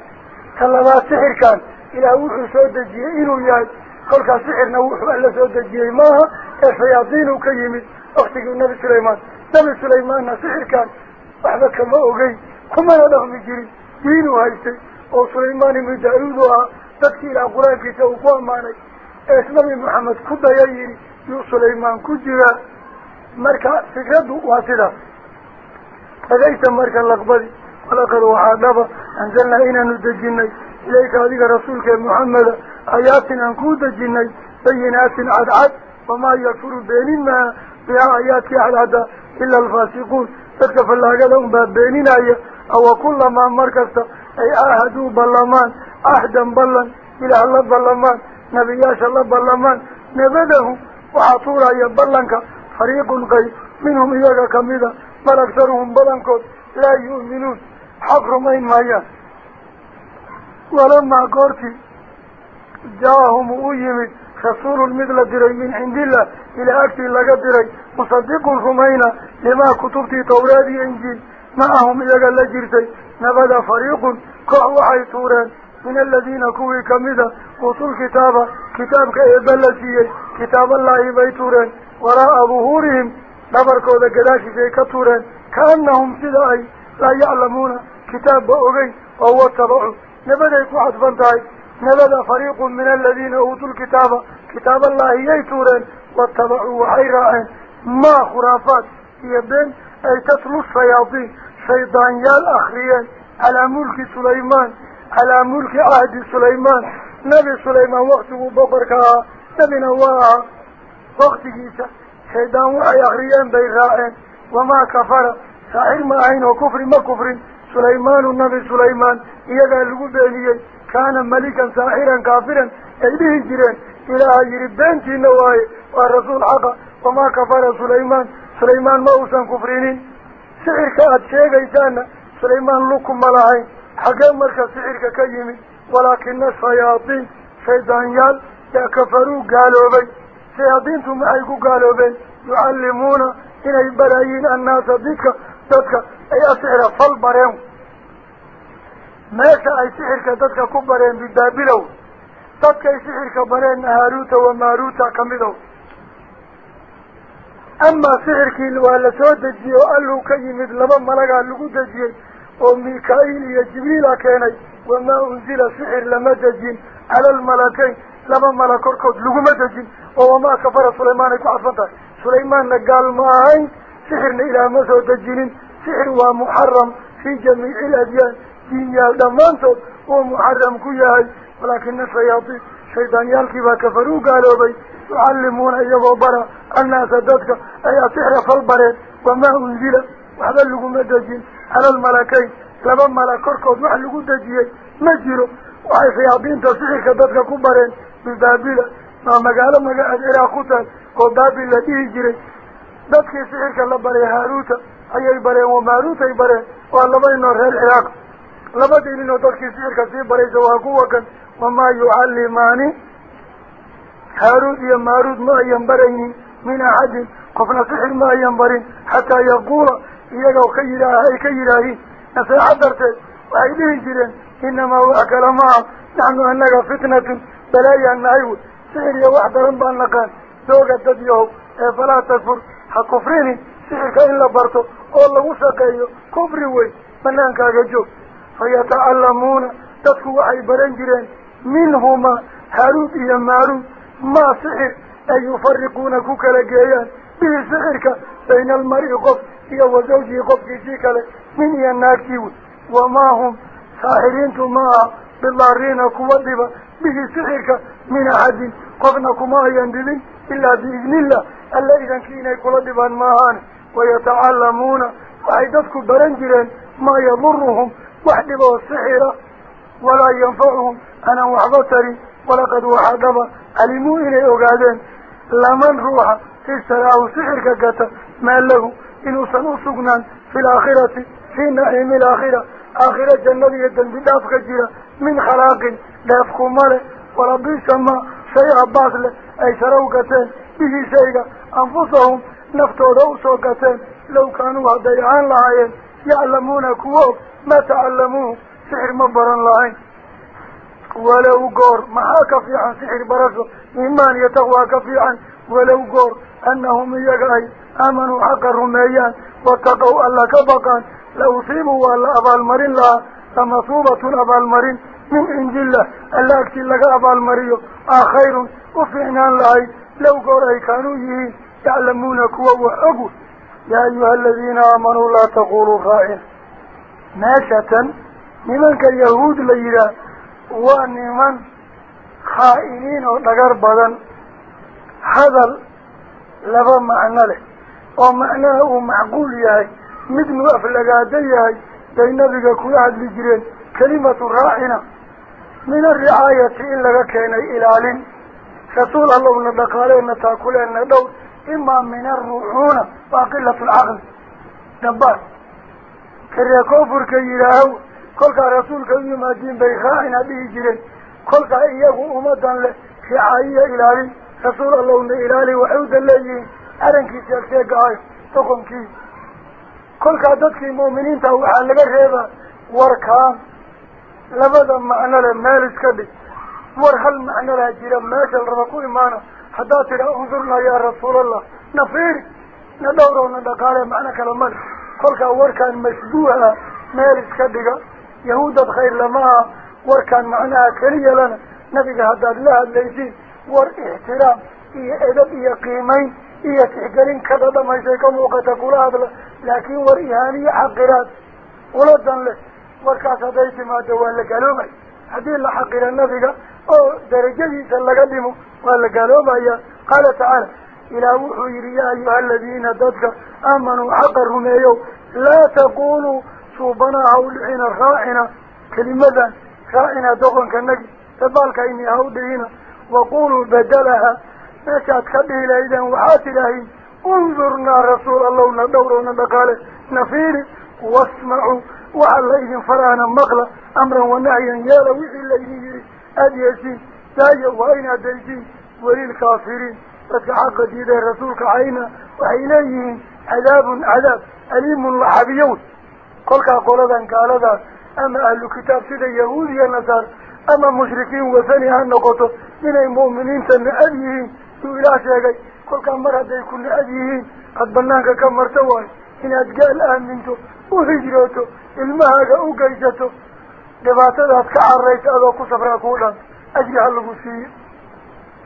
ta labaad sixirkan ilaah wuxuu soo dejiyey inuu yahay kolkaas sixirna wuxuu alla soo dejiyey maaha ee shayaadiinuu ka yimid waktigii nabi sulaymaan nabi sulaymaanna sixirkan waxba kama ogey kumana dhaqmi jirin diinuu haystay oo sulaymaan ibnu da-uud u ahaa dadkii ilaah qur-aankiisa uu ku ammaanay ee nabi maxamed مركا فكرته واسدة فليس مركا لقبضي ولقد وحادف أنزلنا إنا ندجينا إليك هذه رسولك محمد آيات أنكو دجينا بينات عدعات وما يكفر بيننا بها آيات على هذا إلا الفاسقون فكف الله قدهم بيننا أو كل ما مركزت أي أهدوا بلمان أحدا بلا إلى الله بلمان نبياش الله بلمان نبدهم وعطورا يبلنك فريق غي منهم إذا كميدا بل أكثرهم بلنكوت. لا يؤمنون. حقر مين مايا ولما قرتي جاءهم أيمن خصول المدلة دري من عند الله. إلى أكثر لك دري. مصدق رمينا لما كتبت تورادي إنجيل. معهم إذا قال لجرتي. نبدأ فريق كأوحي توران من الذين كوي كميدا وصل كتابة. كتاب إبلا سيئي كتاب الله إبلا وراء ظهورهم دبر كودا قداش في كتوران كأنهم سيداي لا يعلمون كتاب بأغي وهو التبعو نبدأ يكو حسبان تاي نبدأ فريق من الذين أوتوا الكتاب. كتاب الله ييتوران والتبعو وحيراء ما خرافات. يبين أي تتلو الشياطين. شيطان يال أخريان على ملك سليمان. على ملك عهد سليمان. نبي سليمان وقته ببركها نبي نواها akriyeen bay raaceen wamaa kafara saaxir ma ahayn oo kufri ma kufrin sulaymaanu nabi sulaymaan iyagaa lagu beeniyey kaana malikan saaxiran kaafiran ay dhihi jireen ilaaha yidhi beentiina waaye waa rasuul xaqa wamaa kafara sulaymaan sulaymaan ma uusan kufrinin sixirka aada sheegaysaana sulaymaan lukuma lahayn xaggee marka sixirka ka yimid walaakina shayaadiin shaydaanyaal yaa kafaruu gaaloobay inay barayiin annaasa didka dadka ay asixra fal bareen meesha ay sixirka dadka ku bareen bibaabilow dadkay sixirka bareen haaruuta wa maaruuta kamidow amaa sixirkii waa la soo dejiyey oo alluu ka yimid laba malagaa lagu dejiyey oo mika-iil iyo jibriila keenay wamaa unzila sixir lama dejin cala almalakayn لما ملكور كود لغو مدجين وما كفر سليمان يكو عصبتا سليمان نقال ماهين سحر إلى مزو دجين سحر ومحرم في جميع الأديان. دين يالدمانتو ومحرم كيهاي ولكن نسياطي شيطان يالكي باكفروا قالوا بي يعلمون أيها وبرا الناس ذاتك أي سحر فالبرين وما أنزل. وهذا اللغو مدجين على الملكين لما ملكور كود وحلقو دجين مجيرو. وحي سيابين تصحيح كذلك كبارين bibaabila maa magaalo magaceed ciraaq ku tahay oo baabil la dhihi jiray. Dadkii sixirka la baray haaruuta ayay bareen wamaaruutay bareen waa laba inoo reer ciraaq. Labadii ninoo dadkii sixirka sii baraysa waa kuwa kan wamaa yucallimaani. Haaruud iyo maaruud ma ayan baraynin min axadin qofna sixir ma ayan barin xataa yaquula iyaga ka yidhaah ay ka yidhaahiin. Naseexo darteed waxay dhihi jireen inamaa wax kale maaha naxnu annaga fitnatun falaa takfur ha kufrinin sixirka in la barto oo lagu shaqeeyo kufri weyn banaankaaga joog fayata'allamuuna dadku waxay baran jireen minhumaa haaruud iyo maaruud maa sixir ay yufariquuna ku kala geeyaan bihi sixirka bayna almari qof iyo wa zawjihi qofkiisii kale nin iyo naagtii wey wamaa hum saaxiriintu ma aha bidaariina kuwa dhiba به سحرك من أحد. قفنكما يندلين إلا بإذن الله. ألا إذا كينا يقول دبان ماهان ويتعلمون. وعيدتك برنجرين ما يضرهم. وحدبه السحر ولا ينفعهم. أنا وحضتري ولقد وحضب علموا إلي أغادين لمن روح إستراه سحرك قتا ما له. إنه سنوصقنا في الآخرة. في نعيم الآخرة. آخرة جنة يدن بالأفخجرة من خلاق لا دافكو مالي وربي سما شيء عباس له أي شروا به شيء أنفسهم نفتو روسو قتان لو كانوا هديعان لهايين يعلمون كواب ما تعلموه سحر مبران لهايين ولو قور ما كفي عن سحر برسو إيمان يتغوى كفي عن ولو قور أنهم يقعي آمنوا حق الرميان واتقوا ألا كبقان لو سيموا ألا أبا المرين لها لما صوبة أبا المرين من إنجل الله اللاكي لك أبا المريض آه آخير وفعنا الله لو قرأي كانوا يهين يعلمون كوى وحقوا يا أيها الذين آمنوا لا تقولوا خائن. ناشة لمن كاليهود ليلة. ونمن خائنين ونقر بدن. حذر لبا معنى له. ومعناه معقول ياهي مدنوا في اللقاء دي ياهي دي نبقى كل عدل جرين. كلمة راعنا laga keenay ilaalin rasuul allowna dhaqaaleenna taakuleenna dhowr imaa min alrucuuna waa qilatu lcaqli dabbaar karee koonfurka yidhaahow kolkaa rasuulka u yimaadiin bay raacina dhihi jireen kolkaa iyagu ummadan leh ricaayiya ilaalin rasuul allowna ilaali waxay udan leeyihiin arrinkiisi agseegaayo doqonkii kolkaa dadkii mu'miniinta waxaa laga reebaa warkaan لبدا معنى المالس كبير ورحل معنى الهجير ماشى الربكو إمانا حداتي أنظرنا يا رسول الله نفير ندوره ندقال معنى كلمان قولك أول كان مشبوها مالس كبير يهود خير لما ور كان معنى كريه لنا نبيك هداد لا الليزين ور احترام هي أدب هي قيمين هي تحقرين كذا ما يشيكم وقتكو لكن ور إهاني حقرات ولدن له وركاس هذي ما دوال قلومي هذه الحق إلى النبي أو درجي سلقدمه قال قلومي قال تعالى إلى يا أيها الذين ددك أمنوا حق الرميو لا تقولوا صوبنا أولحنا خائنا كلمة خائنا دخن كالنجي تبالك إني أودينا وقولوا بدلها نشأت خبه إلى إذن وحات إلهي انظرنا رسول الله ندورنا بقاله نفيري واسمعوا وعليه فرعنا مغلى أمرا ونعيا يا رويح الليل يجري أليسين تايا وأين أدريسين وللكافرين فتعقد إذا رسولك عينا وعينيه عذاب عذاب أليم لحبيون قلك قولة قال ذا. أما أهل كتاب يهود يا نصار أما مشركين وثنها النقطة من المؤمنين سن أليه سؤلاء شيئا قلك أمر أدري كل أليه قد بناك كم مرتوى. إن أتقال آمنتو وهجرتو. المها أوجيته دبعت ذات كعريت أذو كسفر أقولا أجري على المسير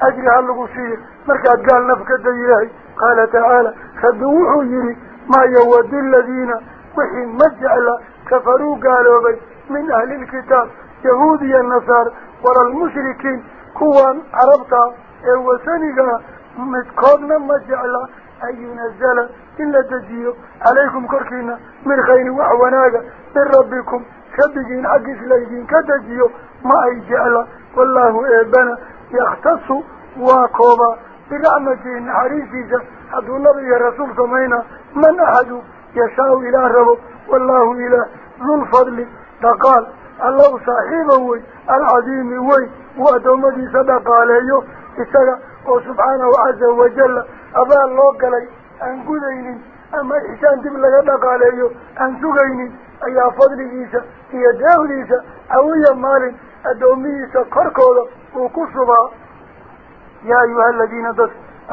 أجري على المسير مركات قال نفك الدجاج قال تعالى خذوه يري ما يود الذين وحين مجعل كفروا قالوا بي من أهل الكتاب يهودي النصار ورا المشركين كوان عربتا اوثانيقا متكوبنا مجعل اي ينزل إلا تجيو. عليكم كركينا من خير وعوناك من ربكم كبقين عقس ليجين كتجيو. ما إجعله والله إبنا يختص واقوبا برعمته عريسي حد الله يا رسول سمينا. من أحد يشاو إلى رب. والله إلى ذو الفضل. تقال الله صاحبه العظيم وي. وأدومدي سبق عليه. إسرع وسبحانه عز وجل. أبا الله قليل أن قذيني أما إحسان تب لك أبقى عليه أن إيوه، سغيني أي فضل إيسا هي داول إيسا أو يمال أدومي إيسا كركولا وكسبا. يا أيها الذين دس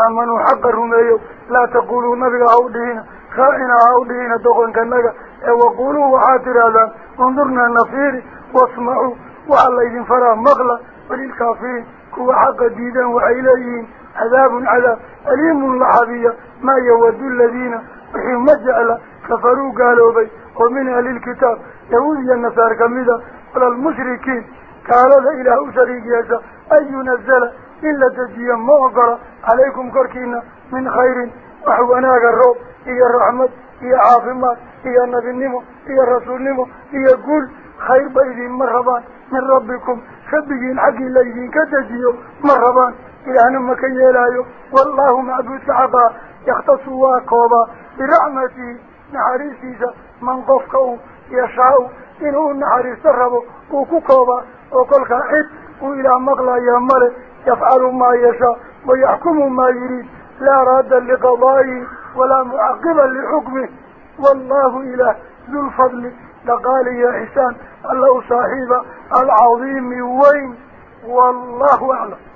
أمنوا حق الرميو إيوه. لا تقولوا نبي عودهين خائنا عودهين دقون كنك. إيه، وقولوا وعاتر هذا انظرنا النفير واسمعوا وعلى إذن فرام مغلى وللكافرين كو حق ديدا وعيلين عذاب على أليم لحظية ما يود الذين وحيما جعل كفروا قالوا بي. ومن أهل الكتاب يوذي النصار كمدة على المشركين قال ذا إله شريك يسا أي نزل إلا تجيا مؤقرة عليكم كركين من خير. وحبنا قروا إيا الرحمة إيا عافمة إيا النبي النمو إيا الرسول النمو إيا قول. خير بيدين مرهبان من ربكم. شبهين حقي ليدين كتجيوا مرهبان إلهنا ما كان يلايو والله معبود سعبا يختصوا كوبا برعمتي نحريسي من قفكو يشعو إنه نعريس تربو وككوبا وكل خائب وإلى مغلى يمر يفعل ما يشاء. ويحكم ما يريد. لا رادا لقضائي ولا معقبا لحكمه. والله إله ذو الفضل. لقال يا إحسان. الله صاحب العظيم وين. والله أعلم.